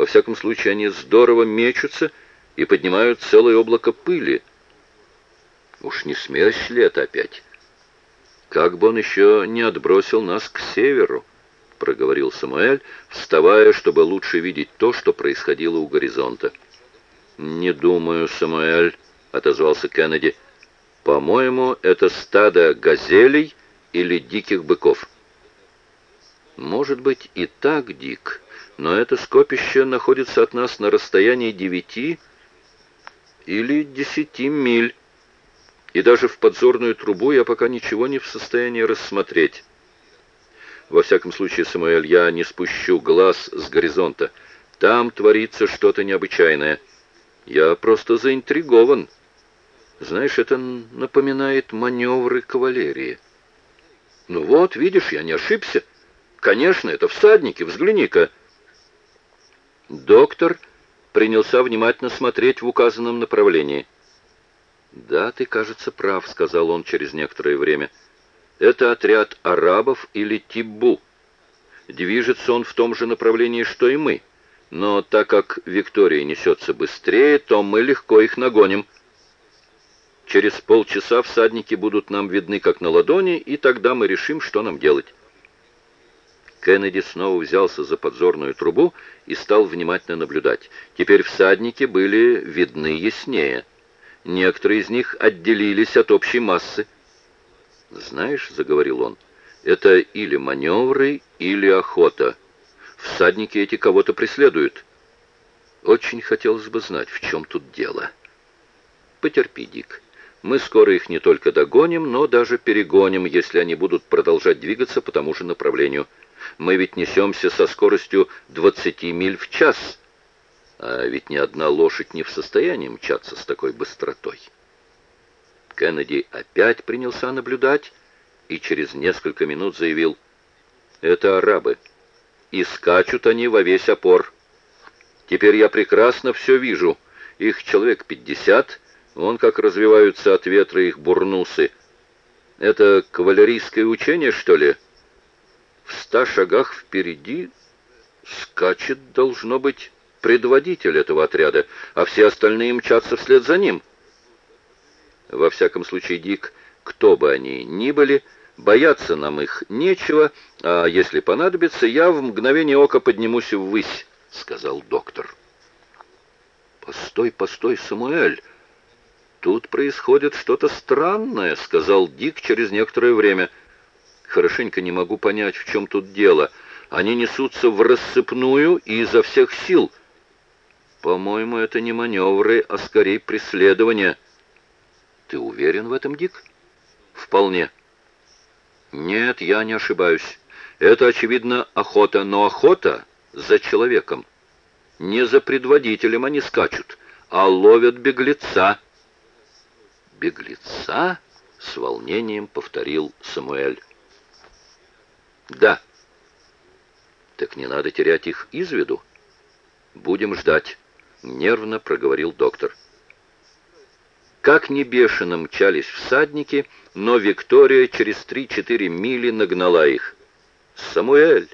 Во всяком случае, они здорово мечутся и поднимают целое облако пыли. Уж не смерть ли это опять? Как бы он еще не отбросил нас к северу, проговорил Самуэль, вставая, чтобы лучше видеть то, что происходило у горизонта. «Не думаю, Самуэль», — отозвался Кеннеди. «По-моему, это стадо газелей или диких быков». «Может быть и так, Дик, но это скопище находится от нас на расстоянии девяти или десяти миль, и даже в подзорную трубу я пока ничего не в состоянии рассмотреть». Во всяком случае, Самуэль, я не спущу глаз с горизонта. Там творится что-то необычайное. Я просто заинтригован. Знаешь, это напоминает маневры кавалерии. Ну вот, видишь, я не ошибся. Конечно, это всадники, взгляни-ка. Доктор принялся внимательно смотреть в указанном направлении. «Да, ты, кажется, прав», — сказал он через некоторое время. «Это отряд арабов или Тиббу. Движется он в том же направлении, что и мы. Но так как Виктория несется быстрее, то мы легко их нагоним. Через полчаса всадники будут нам видны как на ладони, и тогда мы решим, что нам делать». Кеннеди снова взялся за подзорную трубу и стал внимательно наблюдать. Теперь всадники были видны яснее. Некоторые из них отделились от общей массы. «Знаешь», — заговорил он, — «это или маневры, или охота. Всадники эти кого-то преследуют. Очень хотелось бы знать, в чем тут дело». «Потерпи, Дик. Мы скоро их не только догоним, но даже перегоним, если они будут продолжать двигаться по тому же направлению». Мы ведь несемся со скоростью 20 миль в час, а ведь ни одна лошадь не в состоянии мчаться с такой быстротой. Кеннеди опять принялся наблюдать и через несколько минут заявил, «Это арабы, и скачут они во весь опор. Теперь я прекрасно все вижу. Их человек пятьдесят, вон как развиваются от ветра их бурнусы. Это кавалерийское учение, что ли?» В ста шагах впереди скачет, должно быть, предводитель этого отряда, а все остальные мчатся вслед за ним. Во всяком случае, Дик, кто бы они ни были, бояться нам их нечего, а если понадобится, я в мгновение ока поднимусь ввысь, — сказал доктор. «Постой, постой, Самуэль! Тут происходит что-то странное», — сказал Дик через некоторое время. Хорошенько не могу понять, в чем тут дело. Они несутся в рассыпную и изо всех сил. По-моему, это не маневры, а скорее преследование. Ты уверен в этом, Дик? Вполне. Нет, я не ошибаюсь. Это, очевидно, охота, но охота за человеком. Не за предводителем они скачут, а ловят беглеца. «Беглеца?» — с волнением повторил Самуэль. Да. Так не надо терять их из виду. Будем ждать, нервно проговорил доктор. Как ни бешено мчались всадники, но Виктория через три-четыре мили нагнала их. «Самуэль!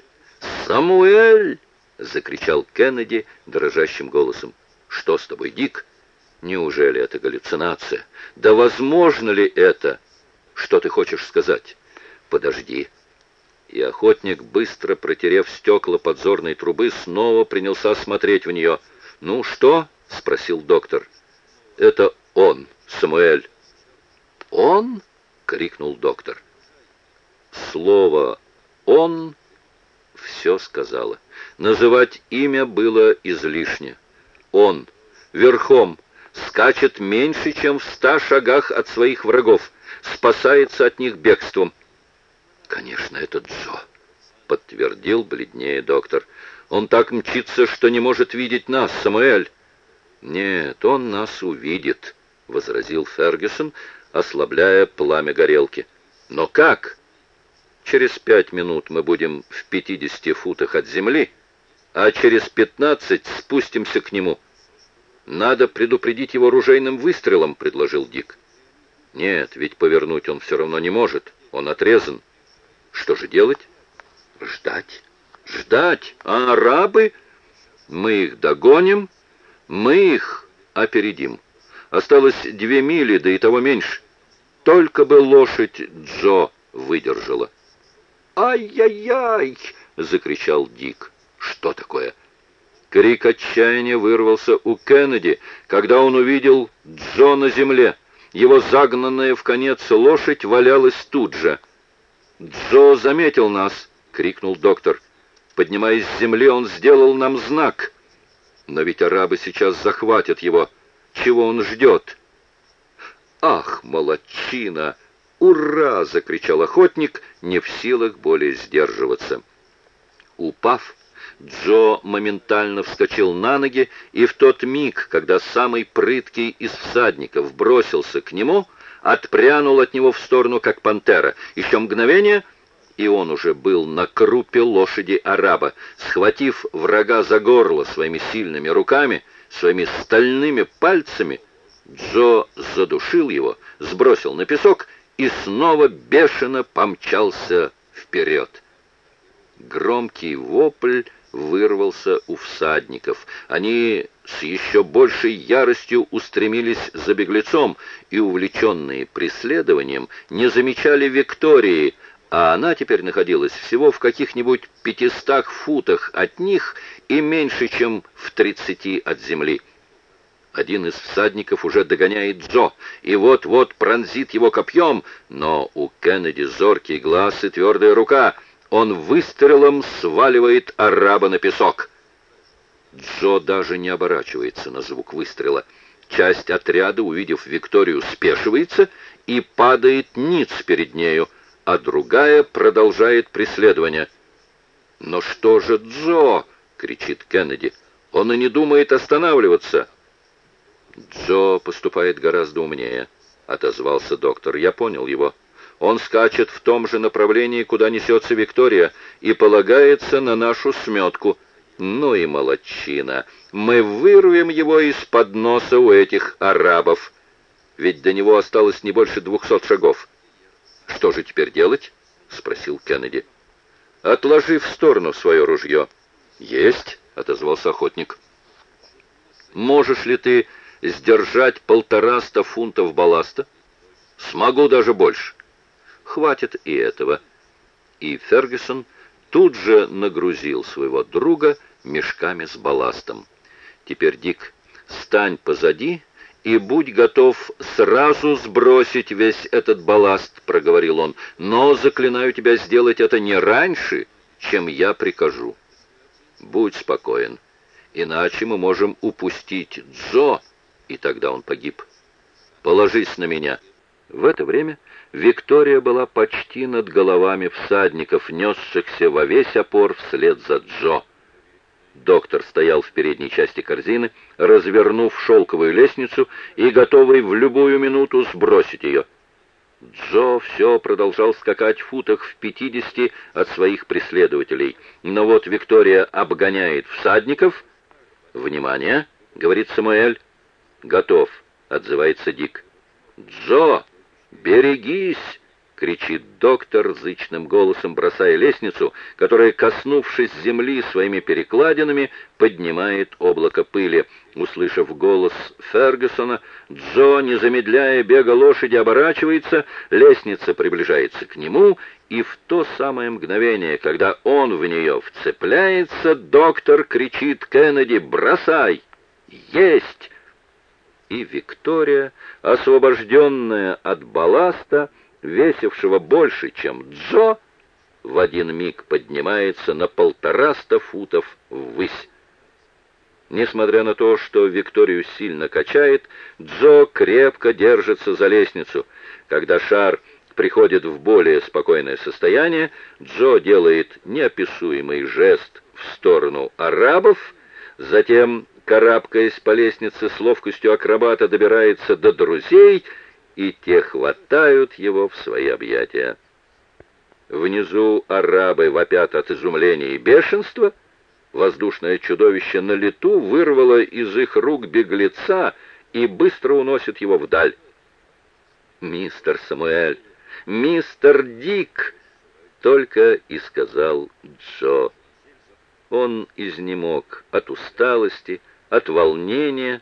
Самуэль!» — закричал Кеннеди дрожащим голосом. «Что с тобой, Дик? Неужели это галлюцинация? Да возможно ли это? Что ты хочешь сказать? Подожди, и охотник, быстро протерев стекла подзорной трубы, снова принялся смотреть в нее. «Ну что?» — спросил доктор. «Это он, Самуэль». «Он?» — крикнул доктор. Слово «он» все сказала. Называть имя было излишне. Он, верхом, скачет меньше, чем в ста шагах от своих врагов, спасается от них бегством. «Конечно, это Джо», — подтвердил бледнее доктор. «Он так мчится, что не может видеть нас, Самуэль». «Нет, он нас увидит», — возразил Фергюсон, ослабляя пламя горелки. «Но как?» «Через пять минут мы будем в пятидесяти футах от земли, а через пятнадцать спустимся к нему». «Надо предупредить его ружейным выстрелом», — предложил Дик. «Нет, ведь повернуть он все равно не может. Он отрезан». Что же делать? Ждать. Ждать. А арабы? Мы их догоним, мы их опередим. Осталось две мили, да и того меньше. Только бы лошадь Джо выдержала. «Ай-яй-яй!» — закричал Дик. «Что такое?» Крик отчаяния вырвался у Кеннеди, когда он увидел Джо на земле. Его загнанная в конец лошадь валялась тут же. «Джо заметил нас!» — крикнул доктор. Поднимаясь с земли, он сделал нам знак. Но ведь арабы сейчас захватят его. Чего он ждет? «Ах, молодчина! Ура!» — закричал охотник, не в силах более сдерживаться. Упав, Джо моментально вскочил на ноги, и в тот миг, когда самый прыткий из всадников бросился к нему, отпрянул от него в сторону, как пантера. Еще мгновение — и он уже был на крупе лошади араба. Схватив врага за горло своими сильными руками, своими стальными пальцами, Джо задушил его, сбросил на песок и снова бешено помчался вперед. Громкий вопль вырвался у всадников. Они с еще большей яростью устремились за беглецом и, увлеченные преследованием, не замечали Виктории, а она теперь находилась всего в каких-нибудь пятистах футах от них и меньше, чем в тридцати от земли. Один из всадников уже догоняет Джо, и вот-вот пронзит его копьем, но у Кеннеди зоркий глаз и твердая рука. Он выстрелом сваливает араба на песок. Джо даже не оборачивается на звук выстрела. Часть отряда, увидев Викторию, спешивается и падает ниц перед нею, а другая продолжает преследование. «Но что же Джо?» — кричит Кеннеди. «Он и не думает останавливаться». «Джо поступает гораздо умнее», — отозвался доктор. «Я понял его. Он скачет в том же направлении, куда несется Виктория, и полагается на нашу сметку. Ну и молодчина! Мы вырвем его из-под носа у этих арабов. Ведь до него осталось не больше двухсот шагов». «Что же теперь делать?» — спросил Кеннеди. «Отложи в сторону свое ружье». «Есть», — отозвался охотник. «Можешь ли ты сдержать полтораста фунтов балласта?» «Смогу даже больше». «Хватит и этого». И Фергюсон тут же нагрузил своего друга мешками с балластом. «Теперь, Дик, стань позади и будь готов сразу сбросить весь этот балласт», — проговорил он, «но заклинаю тебя сделать это не раньше, чем я прикажу. Будь спокоен, иначе мы можем упустить Джо, и тогда он погиб. Положись на меня». В это время Виктория была почти над головами всадников, несшихся во весь опор вслед за Джо. Доктор стоял в передней части корзины, развернув шелковую лестницу и готовый в любую минуту сбросить ее. Джо все продолжал скакать в футах в пятидесяти от своих преследователей. Но вот Виктория обгоняет всадников. «Внимание!» — говорит Самуэль. «Готов!» — отзывается Дик. «Джо, берегись!» кричит доктор зычным голосом, бросая лестницу, которая, коснувшись земли своими перекладинами, поднимает облако пыли. Услышав голос Фергюсона, Джо, не замедляя бега лошади, оборачивается, лестница приближается к нему, и в то самое мгновение, когда он в нее вцепляется, доктор кричит Кеннеди «Бросай!» «Есть!» И Виктория, освобожденная от балласта, весившего больше, чем Джо, в один миг поднимается на полтораста футов ввысь. Несмотря на то, что Викторию сильно качает, Джо крепко держится за лестницу. Когда шар приходит в более спокойное состояние, Джо делает неописуемый жест в сторону арабов, затем, карабкаясь по лестнице с ловкостью акробата, добирается до друзей — и те хватают его в свои объятия. Внизу арабы вопят от изумления и бешенства. Воздушное чудовище на лету вырвало из их рук беглеца и быстро уносит его вдаль. «Мистер Самуэль! Мистер Дик!» — только и сказал Джо. Он изнемог от усталости, от волнения